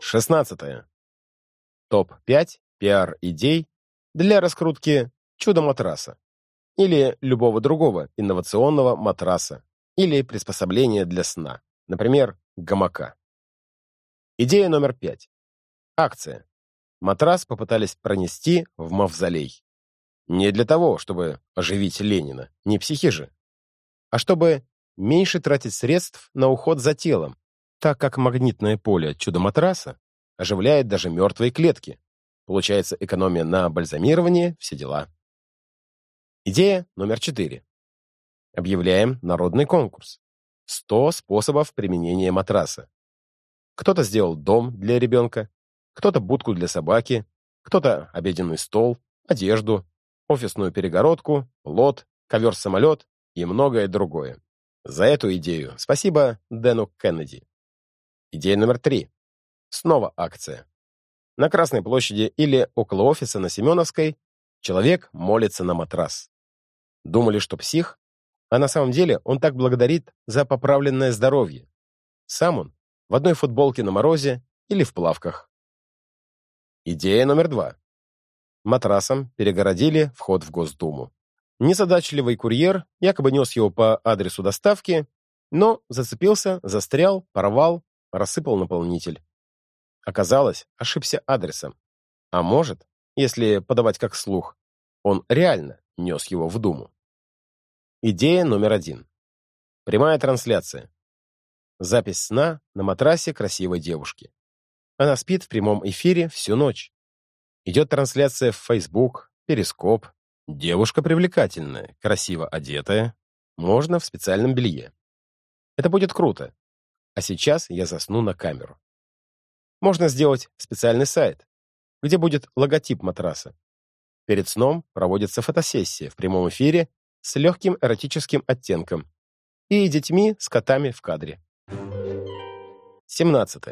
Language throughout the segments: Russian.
16. Топ-5 пиар-идей для раскрутки чудо-матраса или любого другого инновационного матраса или приспособления для сна, например, гамака. Идея номер 5. Акция. Матрас попытались пронести в мавзолей. Не для того, чтобы оживить Ленина, не психи же, а чтобы меньше тратить средств на уход за телом, так как магнитное поле чудо-матраса оживляет даже мертвые клетки. Получается экономия на бальзамирование, все дела. Идея номер четыре. Объявляем народный конкурс. 100 способов применения матраса. Кто-то сделал дом для ребенка, кто-то будку для собаки, кто-то обеденный стол, одежду, офисную перегородку, лот, ковер-самолет и многое другое. За эту идею спасибо Дэну Кеннеди. Идея номер три. Снова акция. На Красной площади или около офиса на Семеновской человек молится на матрас. Думали, что псих, а на самом деле он так благодарит за поправленное здоровье. Сам он в одной футболке на морозе или в плавках. Идея номер два. Матрасом перегородили вход в Госдуму. Незадачливый курьер якобы нес его по адресу доставки, но зацепился, застрял, порвал, рассыпал наполнитель. Оказалось, ошибся адресом. А может, если подавать как слух, он реально нес его в Думу. Идея номер один. Прямая трансляция. Запись сна на матрасе красивой девушки. Она спит в прямом эфире всю ночь. Идет трансляция в Facebook, Перископ. Девушка привлекательная, красиво одетая, можно в специальном белье. Это будет круто, а сейчас я засну на камеру. Можно сделать специальный сайт, где будет логотип матраса. Перед сном проводится фотосессия в прямом эфире с легким эротическим оттенком и детьми с котами в кадре. 17.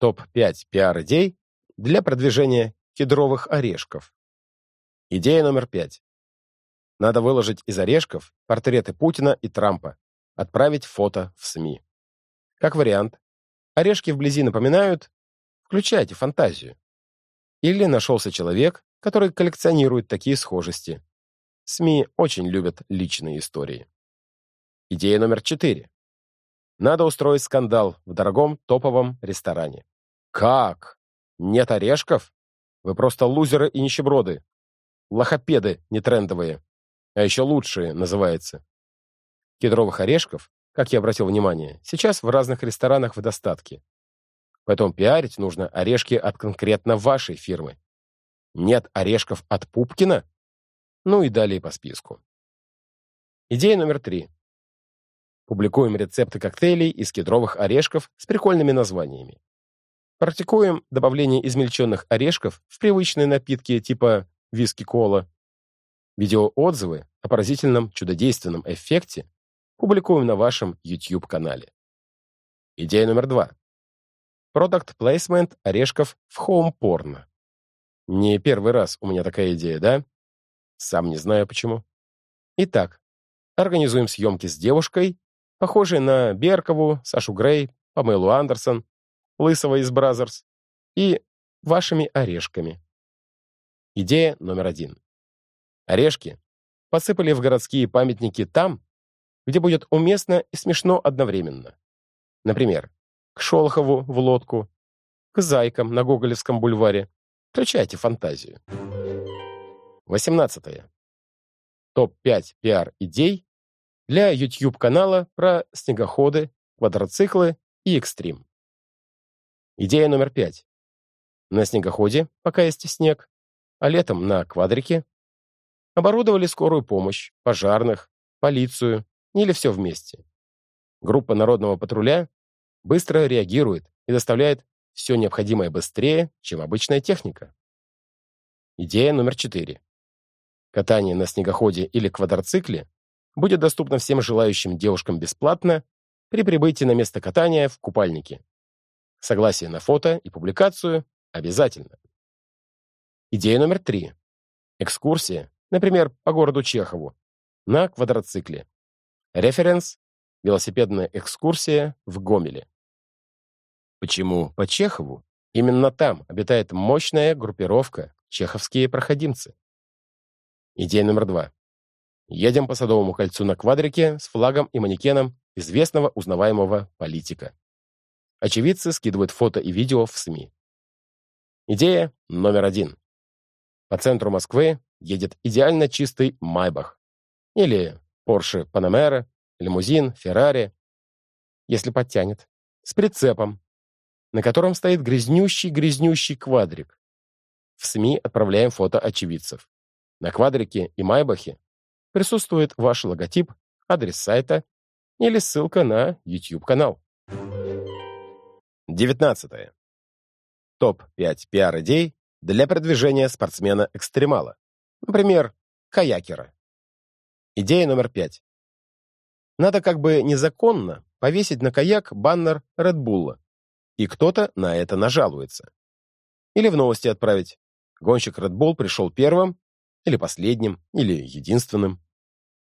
Топ-5 пиар-идей для продвижения кедровых орешков. Идея номер 5. Надо выложить из орешков портреты Путина и Трампа, отправить фото в СМИ. Как вариант, орешки вблизи напоминают «включайте фантазию». Или нашелся человек, который коллекционирует такие схожести. СМИ очень любят личные истории. Идея номер четыре. Надо устроить скандал в дорогом топовом ресторане. Как? Нет орешков? Вы просто лузеры и нищеброды. Лохопеды нетрендовые. А еще лучшие, называется. Кедровых орешков как я обратил внимание, сейчас в разных ресторанах в достатке. Поэтому пиарить нужно орешки от конкретно вашей фирмы. Нет орешков от Пупкина? Ну и далее по списку. Идея номер три. Публикуем рецепты коктейлей из кедровых орешков с прикольными названиями. Практикуем добавление измельченных орешков в привычные напитки типа виски-кола. Видеоотзывы о поразительном чудодейственном эффекте публикуем на вашем YouTube-канале. Идея номер два. Placement орешков в хоум-порно. Не первый раз у меня такая идея, да? Сам не знаю почему. Итак, организуем съемки с девушкой, похожей на Беркову, Сашу Грей, Памелу Андерсон, Лысого из Brazzers и вашими орешками. Идея номер один. Орешки посыпали в городские памятники там, где будет уместно и смешно одновременно. Например, к Шолохову в лодку, к зайкам на Гоголевском бульваре. Включайте фантазию. 18. Топ-5 пиар-идей для YouTube-канала про снегоходы, квадроциклы и экстрим. Идея номер 5. На снегоходе, пока есть снег, а летом на квадрике, оборудовали скорую помощь, пожарных, полицию, или все вместе. Группа народного патруля быстро реагирует и доставляет все необходимое быстрее, чем обычная техника. Идея номер четыре. Катание на снегоходе или квадроцикле будет доступно всем желающим девушкам бесплатно при прибытии на место катания в купальнике. Согласие на фото и публикацию обязательно. Идея номер три. Экскурсия, например, по городу Чехову, на квадроцикле. Референс – велосипедная экскурсия в Гомеле. Почему по Чехову? Именно там обитает мощная группировка чеховские проходимцы. Идея номер два. Едем по Садовому кольцу на квадрике с флагом и манекеном известного узнаваемого политика. Очевидцы скидывают фото и видео в СМИ. Идея номер один. По центру Москвы едет идеально чистый Майбах. Или Porsche Panamera, лимузин, Феррари, если подтянет, с прицепом, на котором стоит грязнющий-грязнющий квадрик. В СМИ отправляем фото очевидцев. На квадрике и Майбахе присутствует ваш логотип, адрес сайта или ссылка на YouTube-канал. 19. Топ-5 пиар-идей для продвижения спортсмена-экстремала. Например, каякера. Идея номер 5. Надо как бы незаконно повесить на каяк баннер Редбулла, и кто-то на это нажалуется. Или в новости отправить. Гонщик Bull пришел первым, или последним, или единственным.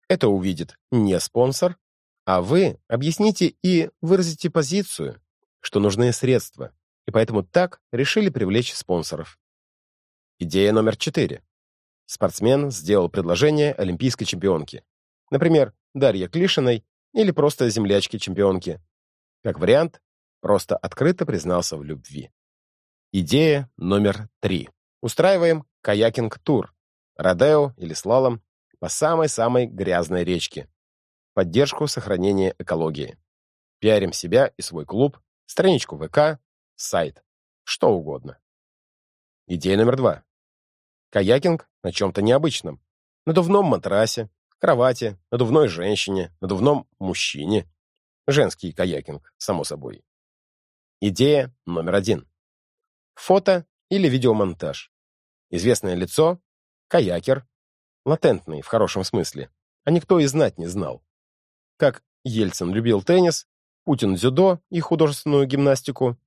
Это увидит не спонсор, а вы объясните и выразите позицию, что нужны средства, и поэтому так решили привлечь спонсоров. Идея номер четыре. Спортсмен сделал предложение олимпийской чемпионке. Например, Дарье Клишиной или просто землячке-чемпионке. Как вариант, просто открыто признался в любви. Идея номер три. Устраиваем каякинг-тур, родео или слалом по самой-самой грязной речке. Поддержку сохранения экологии. Пиарим себя и свой клуб, страничку ВК, сайт, что угодно. Идея номер два. Каякинг на чем-то необычном. Надувном матрасе, кровати, надувной женщине, надувном мужчине. Женский каякинг, само собой. Идея номер один. Фото или видеомонтаж. Известное лицо, каякер, латентный в хорошем смысле, а никто и знать не знал. Как Ельцин любил теннис, Путин дзюдо и художественную гимнастику,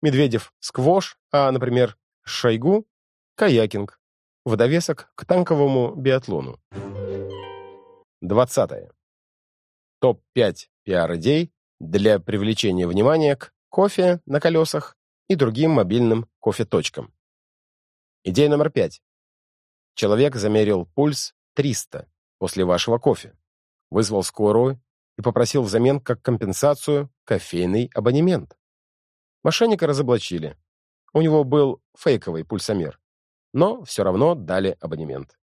Медведев сквош, а, например, Шойгу каякинг, в довесок к танковому биатлону. 20. Топ-5 пиар-идей для привлечения внимания к кофе на колесах и другим мобильным кофе-точкам. Идея номер 5. Человек замерил пульс 300 после вашего кофе, вызвал скорую и попросил взамен как компенсацию кофейный абонемент. Мошенника разоблачили. У него был фейковый пульсомер, но все равно дали абонемент.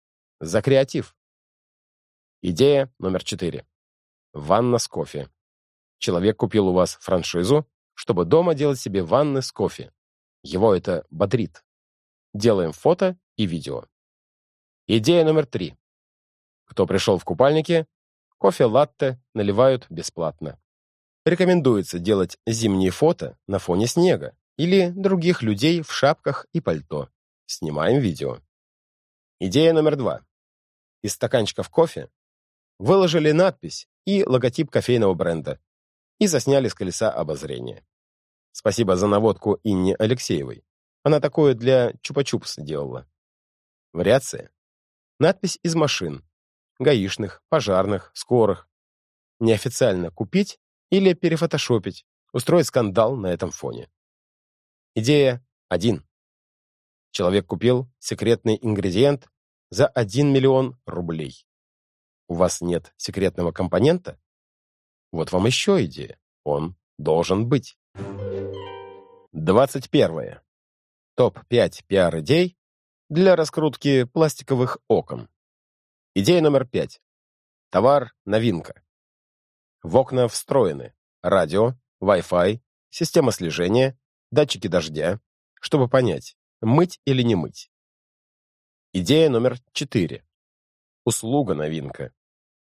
За креатив. Идея номер 4. Ванна с кофе. Человек купил у вас франшизу, чтобы дома делать себе ванны с кофе. Его это бодрит. Делаем фото и видео. Идея номер три. Кто пришел в купальнике, кофе-латте наливают бесплатно. Рекомендуется делать зимние фото на фоне снега или других людей в шапках и пальто. Снимаем видео. Идея номер два. Из стаканчиков кофе выложили надпись и логотип кофейного бренда и засняли с колеса обозрения. Спасибо за наводку Инне Алексеевой. Она такое для чупа-чупс делала. Вариация. Надпись из машин. Гаишных, пожарных, скорых. Неофициально купить или перефотошопить, устроить скандал на этом фоне. Идея 1. Человек купил секретный ингредиент за 1 миллион рублей. У вас нет секретного компонента? Вот вам еще идея. Он должен быть. 21. Топ-5 пиар-идей для раскрутки пластиковых окон. Идея номер пять. Товар – новинка. В окна встроены радио, Wi-Fi, система слежения, датчики дождя, чтобы понять, мыть или не мыть. Идея номер четыре. Услуга новинка.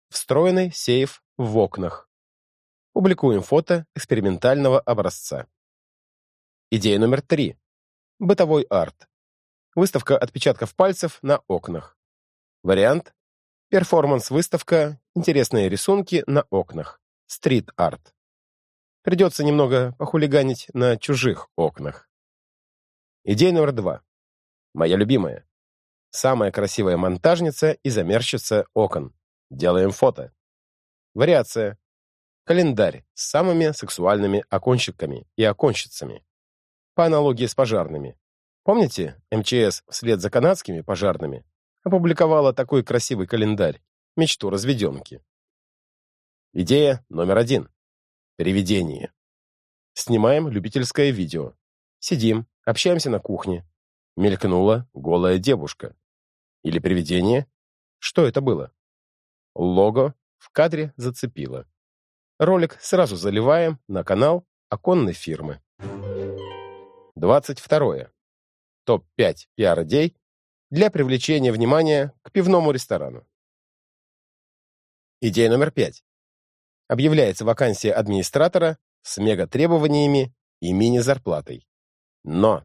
Встроенный сейф в окнах. Публикуем фото экспериментального образца. Идея номер три. Бытовой арт. Выставка отпечатков пальцев на окнах. Вариант. Перформанс-выставка «Интересные рисунки на окнах». Стрит-арт. Придется немного похулиганить на чужих окнах. Идея номер два. Моя любимая. Самая красивая монтажница и замерщица окон. Делаем фото. Вариация. Календарь с самыми сексуальными оконщиками и оконщицами. по аналогии с пожарными. Помните, МЧС вслед за канадскими пожарными опубликовала такой красивый календарь «Мечту разведенки». Идея номер один. Привидение. Снимаем любительское видео. Сидим, общаемся на кухне. Мелькнула голая девушка. Или привидение? Что это было? Лого в кадре зацепило. Ролик сразу заливаем на канал оконной фирмы. 22. Топ-5 пиар-идей для привлечения внимания к пивному ресторану. Идея номер 5. Объявляется вакансия администратора с мега-требованиями и мини-зарплатой. Но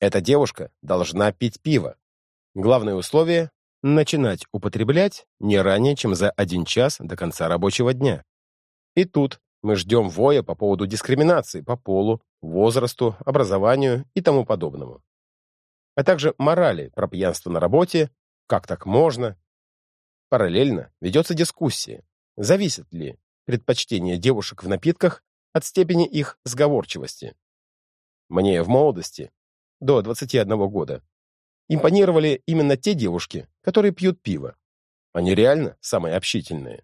эта девушка должна пить пиво. Главное условие – начинать употреблять не ранее, чем за один час до конца рабочего дня. И тут мы ждем воя по поводу дискриминации по полу, возрасту, образованию и тому подобному. А также морали про пьянство на работе, как так можно. Параллельно ведется дискуссия, зависит ли предпочтение девушек в напитках от степени их сговорчивости. Мне в молодости, до 21 года, импонировали именно те девушки, которые пьют пиво. Они реально самые общительные.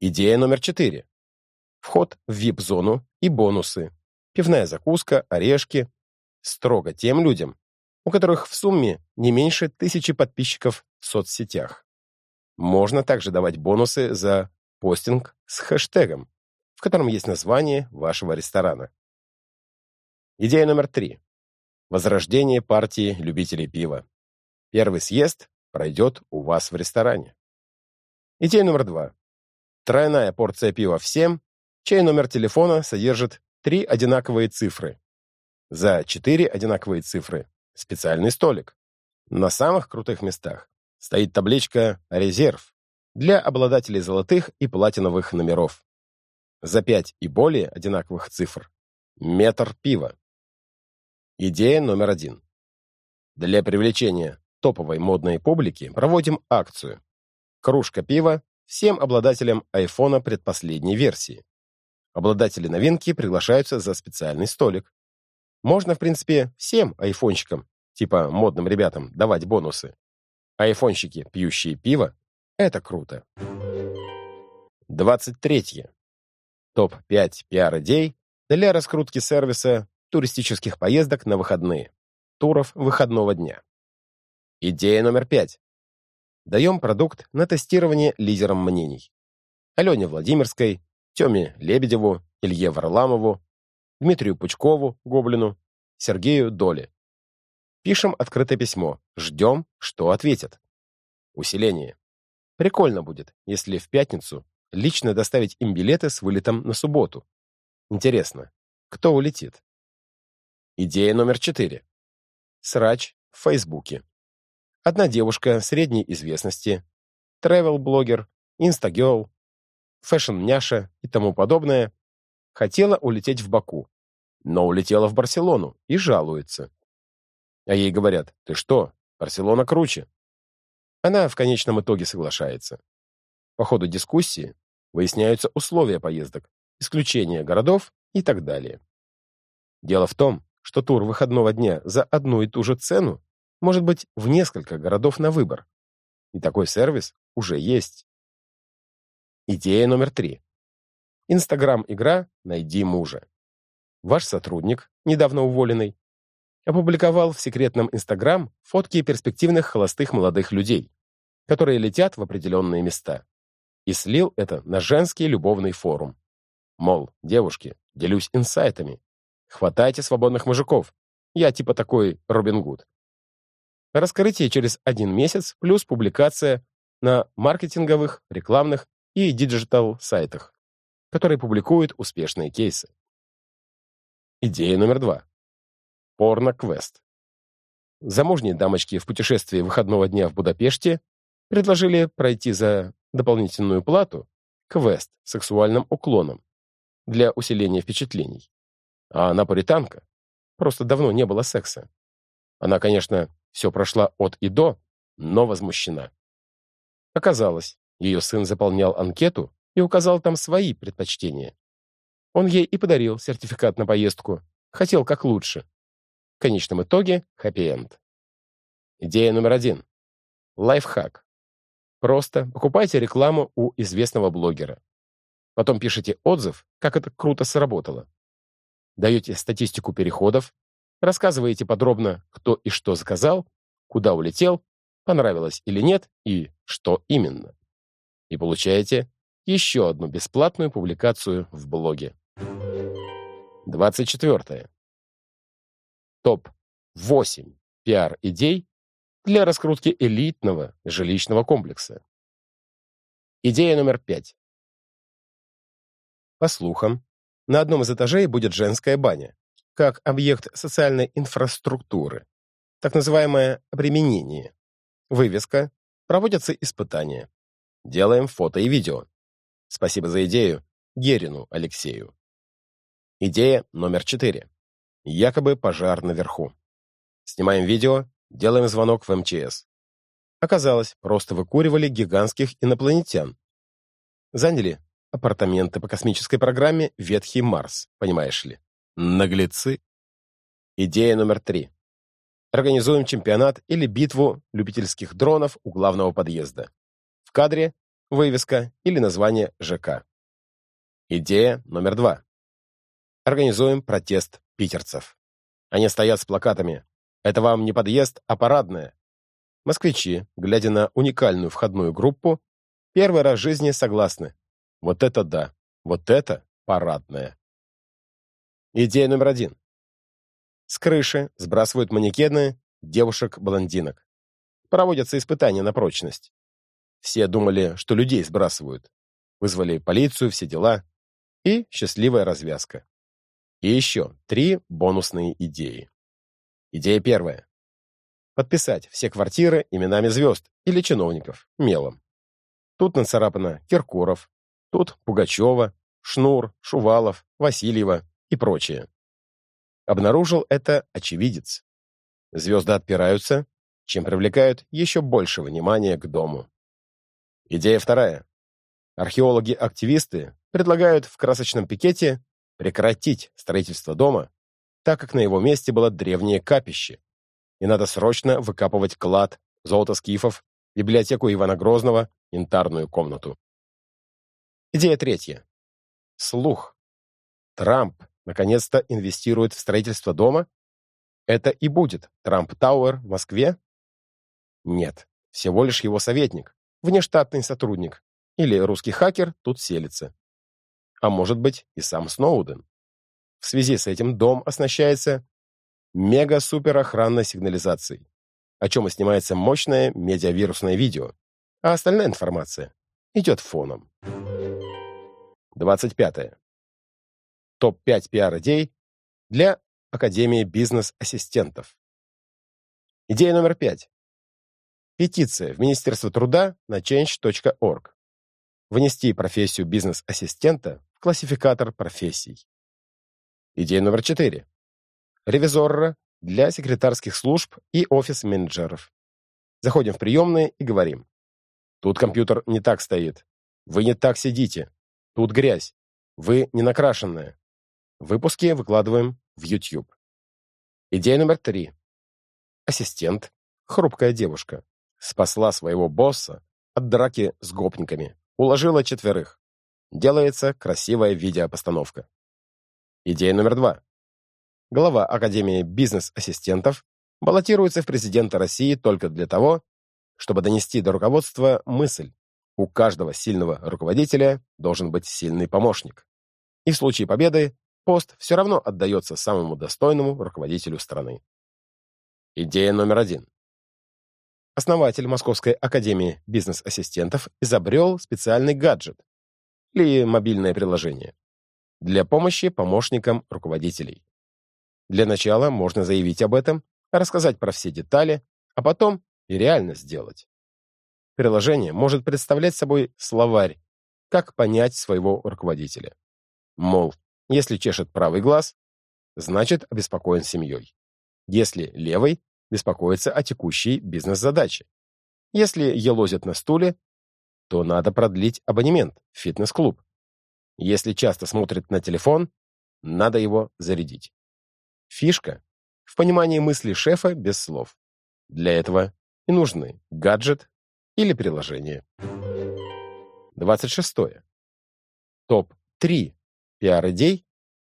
Идея номер четыре. Вход в VIP-зону и бонусы. Пивная закуска, орешки. Строго тем людям, у которых в сумме не меньше тысячи подписчиков в соцсетях. Можно также давать бонусы за постинг с хэштегом, в котором есть название вашего ресторана. Идея номер три. Возрождение партии любителей пива. Первый съезд пройдет у вас в ресторане. Идея номер два. Тройная порция пива всем, чей номер телефона содержит три одинаковые цифры. За четыре одинаковые цифры специальный столик. На самых крутых местах стоит табличка «Резерв» для обладателей золотых и платиновых номеров. За пять и более одинаковых цифр – метр пива. Идея номер один. Для привлечения топовой модной публики проводим акцию. Кружка пива всем обладателям айфона предпоследней версии. Обладатели новинки приглашаются за специальный столик. Можно, в принципе, всем айфонщикам, типа модным ребятам, давать бонусы. Айфонщики, пьющие пиво, это круто. 23. Топ-5 пиар-идей для раскрутки сервиса туристических поездок на выходные. Туров выходного дня. Идея номер 5. Даем продукт на тестирование лидерам мнений. Алене Владимирской, Теме Лебедеву, Илье Варламову, Дмитрию Пучкову, Гоблину, Сергею Доле. Пишем открытое письмо, ждем, что ответят. Усиление. Прикольно будет, если в пятницу лично доставить им билеты с вылетом на субботу. Интересно, кто улетит? Идея номер четыре. Срач в Фейсбуке. Одна девушка средней известности, travel-блогер, инстагерл, фэшн-няша и тому подобное, хотела улететь в Баку, но улетела в Барселону и жалуется. А ей говорят, ты что, Барселона круче. Она в конечном итоге соглашается. По ходу дискуссии выясняются условия поездок, исключения городов и так далее. Дело в том, что тур выходного дня за одну и ту же цену может быть в несколько городов на выбор. И такой сервис уже есть. Идея номер три. Инстаграм-игра «Найди мужа». Ваш сотрудник, недавно уволенный, опубликовал в секретном Инстаграм фотки перспективных холостых молодых людей, которые летят в определенные места. И слил это на женский любовный форум. Мол, девушки, делюсь инсайтами. Хватайте свободных мужиков. Я типа такой Робин Гуд. Раскрытие через один месяц плюс публикация на маркетинговых, рекламных и digital -сайтах, которые публикуют успешные кейсы. Идея номер два. Порно-квест. Замужние дамочки в путешествии выходного дня в Будапеште предложили пройти за дополнительную плату квест с сексуальным уклоном для усиления впечатлений. А она. Просто давно не было секса. Она, конечно, все прошла от и до, но возмущена. Оказалось, ее сын заполнял анкету и указал там свои предпочтения. Он ей и подарил сертификат на поездку, Хотел как лучше. В конечном итоге — хэппи-энд. Идея номер один. Лайфхак. Просто покупайте рекламу у известного блогера. Потом пишите отзыв, как это круто сработало. Даете статистику переходов, рассказываете подробно, кто и что заказал, куда улетел, понравилось или нет и что именно. И получаете еще одну бесплатную публикацию в блоге. 24. Топ-8 пиар-идей для раскрутки элитного жилищного комплекса. Идея номер 5. По слухам, на одном из этажей будет женская баня, как объект социальной инфраструктуры, так называемое обременение. Вывеска, проводятся испытания. Делаем фото и видео. Спасибо за идею Герину Алексею. Идея номер четыре. Якобы пожар наверху. Снимаем видео, делаем звонок в МЧС. Оказалось, просто выкуривали гигантских инопланетян. Заняли апартаменты по космической программе «Ветхий Марс», понимаешь ли. Наглецы. Идея номер три. Организуем чемпионат или битву любительских дронов у главного подъезда. В кадре вывеска или название ЖК. Идея номер два. Организуем протест питерцев. Они стоят с плакатами «Это вам не подъезд, а парадная». Москвичи, глядя на уникальную входную группу, первый раз в жизни согласны. Вот это да, вот это парадная. Идея номер один. С крыши сбрасывают манекены девушек-блондинок. Проводятся испытания на прочность. Все думали, что людей сбрасывают. Вызвали полицию, все дела. И счастливая развязка. И еще три бонусные идеи. Идея первая. Подписать все квартиры именами звезд или чиновников, мелом. Тут нацарапано Киркоров, тут Пугачева, Шнур, Шувалов, Васильева, и прочее. Обнаружил это очевидец. Звезды отпираются, чем привлекают еще больше внимания к дому. Идея вторая. Археологи-активисты предлагают в красочном пикете прекратить строительство дома, так как на его месте было древнее капище, и надо срочно выкапывать клад, золото скифов, библиотеку Ивана Грозного, янтарную комнату. Идея третья. Слух. Трамп наконец-то инвестирует в строительство дома? Это и будет Трамп Тауэр в Москве? Нет, всего лишь его советник, внештатный сотрудник, или русский хакер тут селится. А может быть и сам Сноуден. В связи с этим дом оснащается мега-супер охранной сигнализацией, о чем и снимается мощное медиавирусное видео, а остальная информация идет фоном. 25. Топ-5 пиар-идей для Академии бизнес-ассистентов. Идея номер 5. Петиция в Министерство труда на change.org. Внести профессию бизнес-ассистента в классификатор профессий. Идея номер 4. Ревизора для секретарских служб и офис-менеджеров. Заходим в приемные и говорим. Тут компьютер не так стоит. Вы не так сидите. Тут грязь. Вы не накрашенная. Выпуски выкладываем в YouTube. Идея номер три. Ассистент, хрупкая девушка, спасла своего босса от драки с гопниками, уложила четверых. Делается красивая видеопостановка. Идея номер два. Глава Академии бизнес-ассистентов баллотируется в президента России только для того, чтобы донести до руководства мысль. У каждого сильного руководителя должен быть сильный помощник. И в случае победы пост все равно отдается самому достойному руководителю страны. Идея номер один. Основатель Московской академии бизнес-ассистентов изобрел специальный гаджет или мобильное приложение для помощи помощникам руководителей. Для начала можно заявить об этом, рассказать про все детали, а потом и реально сделать. Приложение может представлять собой словарь, как понять своего руководителя. Мол, если чешет правый глаз, значит обеспокоен семьей. Если левый, беспокоится о текущей бизнес-задаче. Если елозит на стуле, то надо продлить абонемент в фитнес-клуб. Если часто смотрит на телефон, надо его зарядить. Фишка в понимании мысли шефа без слов. Для этого и нужны гаджет или приложение. 26. Топ-3 пиар-идей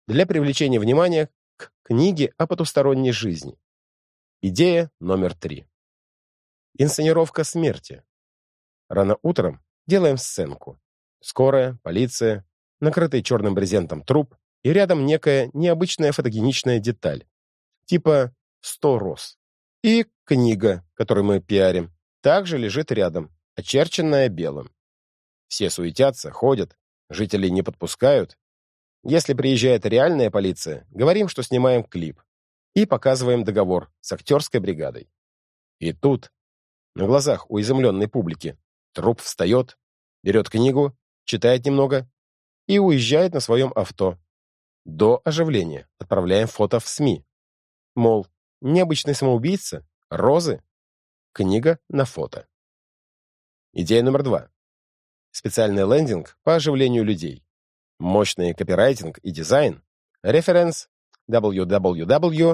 для привлечения внимания к книге о потусторонней жизни. Идея номер три. Инсценировка смерти. Рано утром делаем сценку. Скорая, полиция, накрытый черным брезентом труп и рядом некая необычная фотогеничная деталь, типа 100 роз. И книга, которую мы пиарим, также лежит рядом, очерченная белым. Все суетятся, ходят, жителей не подпускают. Если приезжает реальная полиция, говорим, что снимаем клип и показываем договор с актерской бригадой. И тут, на глазах у изумленной публики, труп встает, берет книгу, читает немного и уезжает на своем авто. До оживления отправляем фото в СМИ. Мол, необычный самоубийца, розы, книга на фото. Идея номер два. Специальный лендинг по оживлению людей. Мощный копирайтинг и дизайн. Референс www.umer.mobi.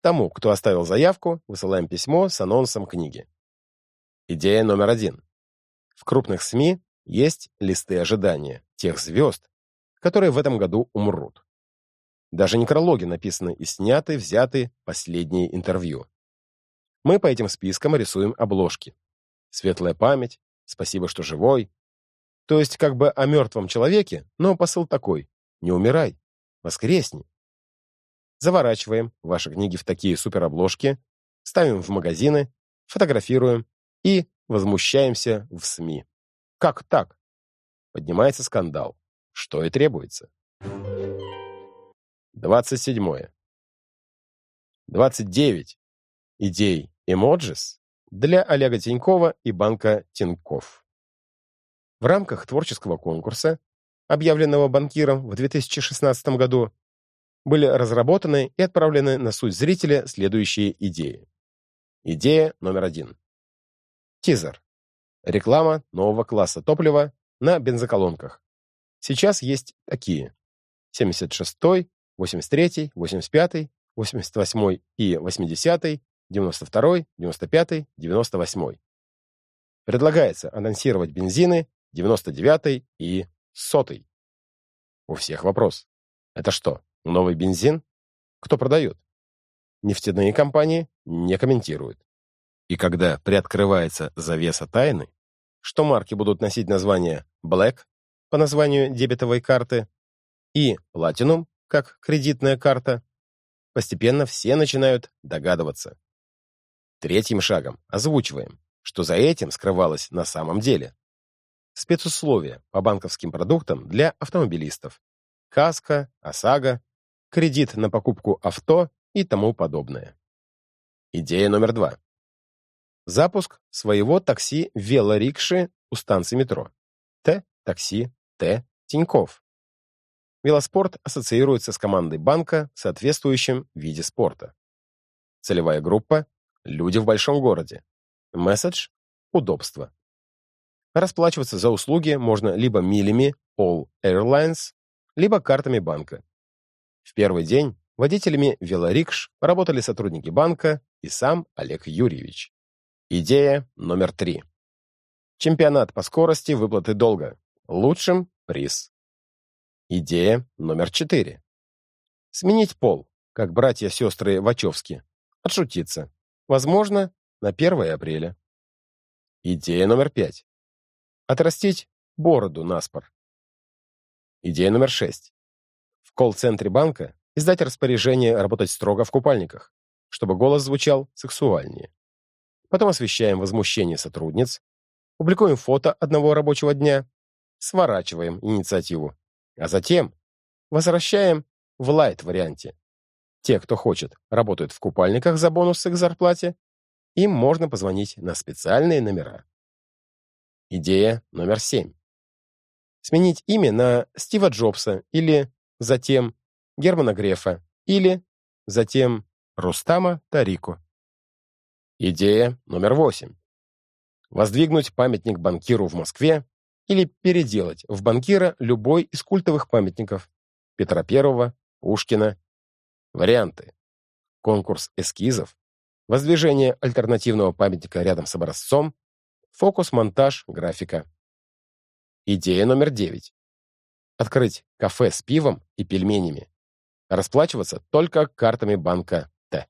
Тому, кто оставил заявку, высылаем письмо с анонсом книги. Идея номер один. В крупных СМИ есть листы ожидания тех звезд, которые в этом году умрут. Даже некрологи написаны и сняты, взяты последние интервью. Мы по этим спискам рисуем обложки. Светлая память, спасибо, что живой. То есть как бы о мертвом человеке, но посыл такой. Не умирай, воскресни. Заворачиваем ваши книги в такие суперобложки, ставим в магазины, фотографируем и возмущаемся в СМИ. Как так? Поднимается скандал. Что и требуется. 27. 29. Идей эмоджис для Олега Тинькова и банка Тиньков. В рамках творческого конкурса, объявленного банкиром в 2016 году, были разработаны и отправлены на суть зрителя следующие идеи. Идея номер один. Тизер. Реклама нового класса топлива на бензоколонках. Сейчас есть такие. 76, 83, 85, 88 и 80, 92, 95, 98. Предлагается анонсировать бензины 99 и 100. У всех вопрос. Это что, новый бензин? Кто продает? Нефтяные компании не комментируют. И когда приоткрывается завеса тайны, что марки будут носить название Black по названию дебетовой карты и Platinum как кредитная карта, постепенно все начинают догадываться. Третьим шагом озвучиваем, что за этим скрывалось на самом деле. Спецусловия по банковским продуктам для автомобилистов. Каска, ОСАГО, кредит на покупку авто и тому подобное. Идея номер два. Запуск своего такси-велорикши у станции метро. Т. Такси. Т. Тиньков. Велоспорт ассоциируется с командой банка в соответствующем виде спорта. Целевая группа Люди в большом городе. Месседж – удобство. Расплачиваться за услуги можно либо милями All Airlines, либо картами банка. В первый день водителями велорикш работали сотрудники банка и сам Олег Юрьевич. Идея номер три. Чемпионат по скорости выплаты долга. Лучшим – приз. Идея номер четыре. Сменить пол, как братья-сестры Вачовски. Отшутиться. Возможно, на 1 апреля. Идея номер пять. Отрастить бороду на спор. Идея номер шесть. В колл-центре банка издать распоряжение работать строго в купальниках, чтобы голос звучал сексуальнее. Потом освещаем возмущение сотрудниц, публикуем фото одного рабочего дня, сворачиваем инициативу, а затем возвращаем в лайт-варианте. Те, кто хочет, работают в купальниках за бонусы к зарплате. Им можно позвонить на специальные номера. Идея номер семь. Сменить имя на Стива Джобса или затем Германа Грефа или затем Рустама Тарику. Идея номер восемь. Воздвигнуть памятник банкиру в Москве или переделать в банкира любой из культовых памятников. Петра I, Пушкина. Варианты. Конкурс эскизов, воздвижение альтернативного памятника рядом с образцом, фокус-монтаж, графика. Идея номер 9. Открыть кафе с пивом и пельменями. Расплачиваться только картами банка Т.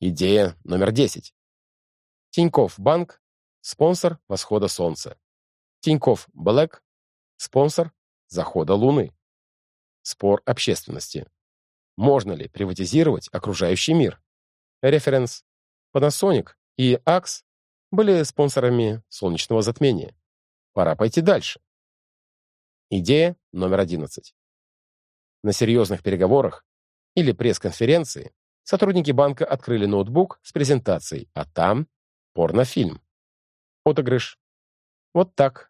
Идея номер 10. Тиньков банк – спонсор восхода солнца. Тиньков Блэк – спонсор захода Луны. Спор общественности. Можно ли приватизировать окружающий мир? Референс. Panasonic и Axe были спонсорами солнечного затмения. Пора пойти дальше. Идея номер 11. На серьезных переговорах или пресс-конференции сотрудники банка открыли ноутбук с презентацией, а там порнофильм. Отыгрыш. Вот так.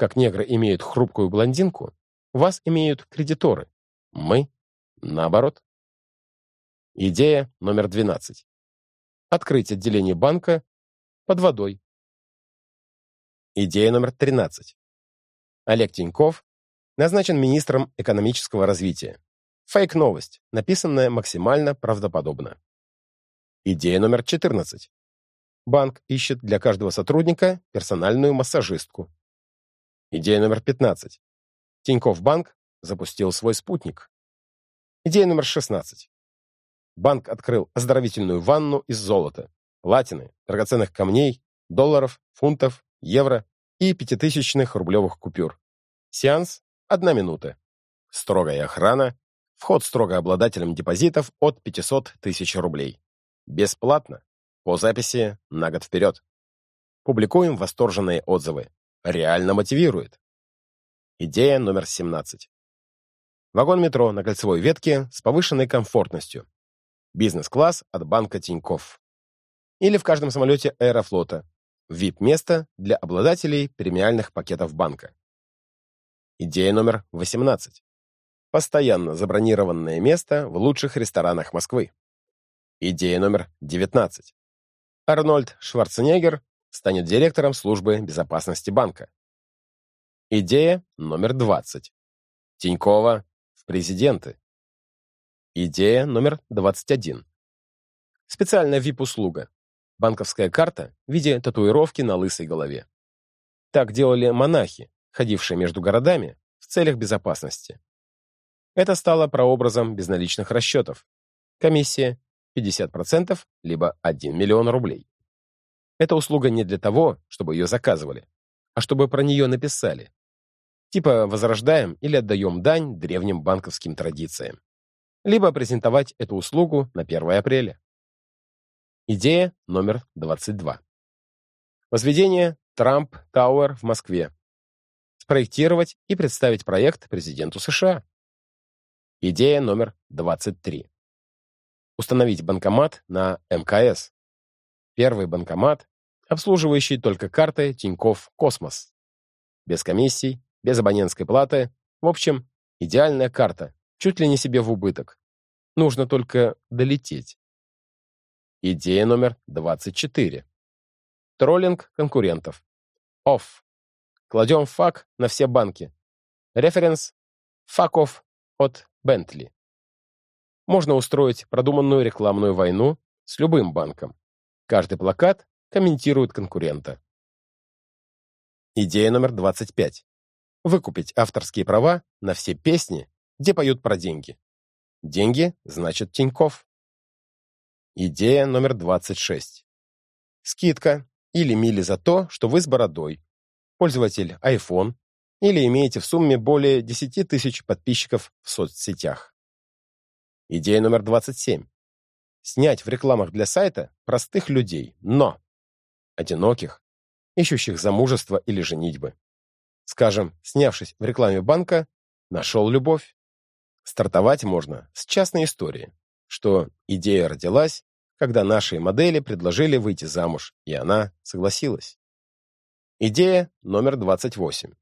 Как негры имеют хрупкую блондинку, вас имеют кредиторы. Мы наоборот. Идея номер 12. Открыть отделение банка под водой. Идея номер 13. Олег Тиньков назначен министром экономического развития. Фейк-новость, написанная максимально правдоподобно. Идея номер 14. Банк ищет для каждого сотрудника персональную массажистку. Идея номер 15. Тиньков Банк запустил свой спутник. Идея номер 16. Банк открыл оздоровительную ванну из золота, платины, драгоценных камней, долларов, фунтов, евро и пятитысячных рублевых купюр. Сеанс – одна минута. Строгая охрана. Вход строго обладателям депозитов от 500 тысяч рублей. Бесплатно. По записи на год вперед. Публикуем восторженные отзывы. Реально мотивирует. Идея номер 17. Вагон метро на кольцевой ветке с повышенной комфортностью. Бизнес-класс от банка Тинькофф. Или в каждом самолете Аэрофлота VIP-место для обладателей премиальных пакетов банка. Идея номер 18. Постоянно забронированное место в лучших ресторанах Москвы. Идея номер 19. Арнольд Шварценеггер станет директором службы безопасности банка. Идея номер 20. Тинькова в президенты. Идея номер 21. Специальная VIP-услуга банковская карта в виде татуировки на лысой голове. Так делали монахи, ходившие между городами в целях безопасности. Это стало прообразом безналичных расчетов. Комиссия 50% либо 1 миллион рублей. Эта услуга не для того, чтобы ее заказывали, а чтобы про нее написали. Типа возрождаем или отдаем дань древним банковским традициям. Либо презентовать эту услугу на 1 апреля. Идея номер 22. Возведение Трамп Тауэр в Москве. Спроектировать и представить проект президенту США. Идея номер 23. Установить банкомат на МКС. Первый банкомат, обслуживающий только карты Тинькофф Космос. Без комиссий, без абонентской платы. В общем, идеальная карта, чуть ли не себе в убыток. Нужно только долететь. Идея номер 24. Троллинг конкурентов. Off. Кладем фак на все банки. Референс «Fuck off» от Bentley. Можно устроить продуманную рекламную войну с любым банком. Каждый плакат комментирует конкурента. Идея номер 25. Выкупить авторские права на все песни, где поют про деньги. Деньги значит Тиньков. Идея номер 26. Скидка или мили за то, что вы с бородой, пользователь iPhone или имеете в сумме более 10 тысяч подписчиков в соцсетях. Идея номер 27. Снять в рекламах для сайта простых людей, но одиноких, ищущих замужество или женитьбы. Скажем, снявшись в рекламе банка, нашел любовь. Стартовать можно с частной истории что идея родилась, когда нашей модели предложили выйти замуж, и она согласилась. Идея номер 28.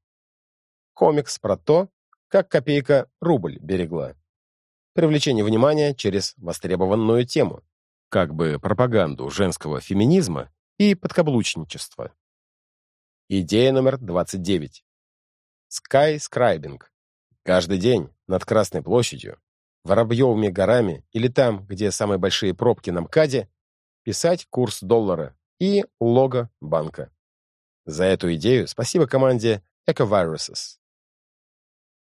Комикс про то, как копейка рубль берегла. Привлечение внимания через востребованную тему, как бы пропаганду женского феминизма и подкаблучничества. Идея номер 29. Skyscribing. Каждый день над Красной площадью, Воробьевыми горами или там, где самые большие пробки на МКАДе, писать курс доллара и лого банка. За эту идею спасибо команде Ecoviruses.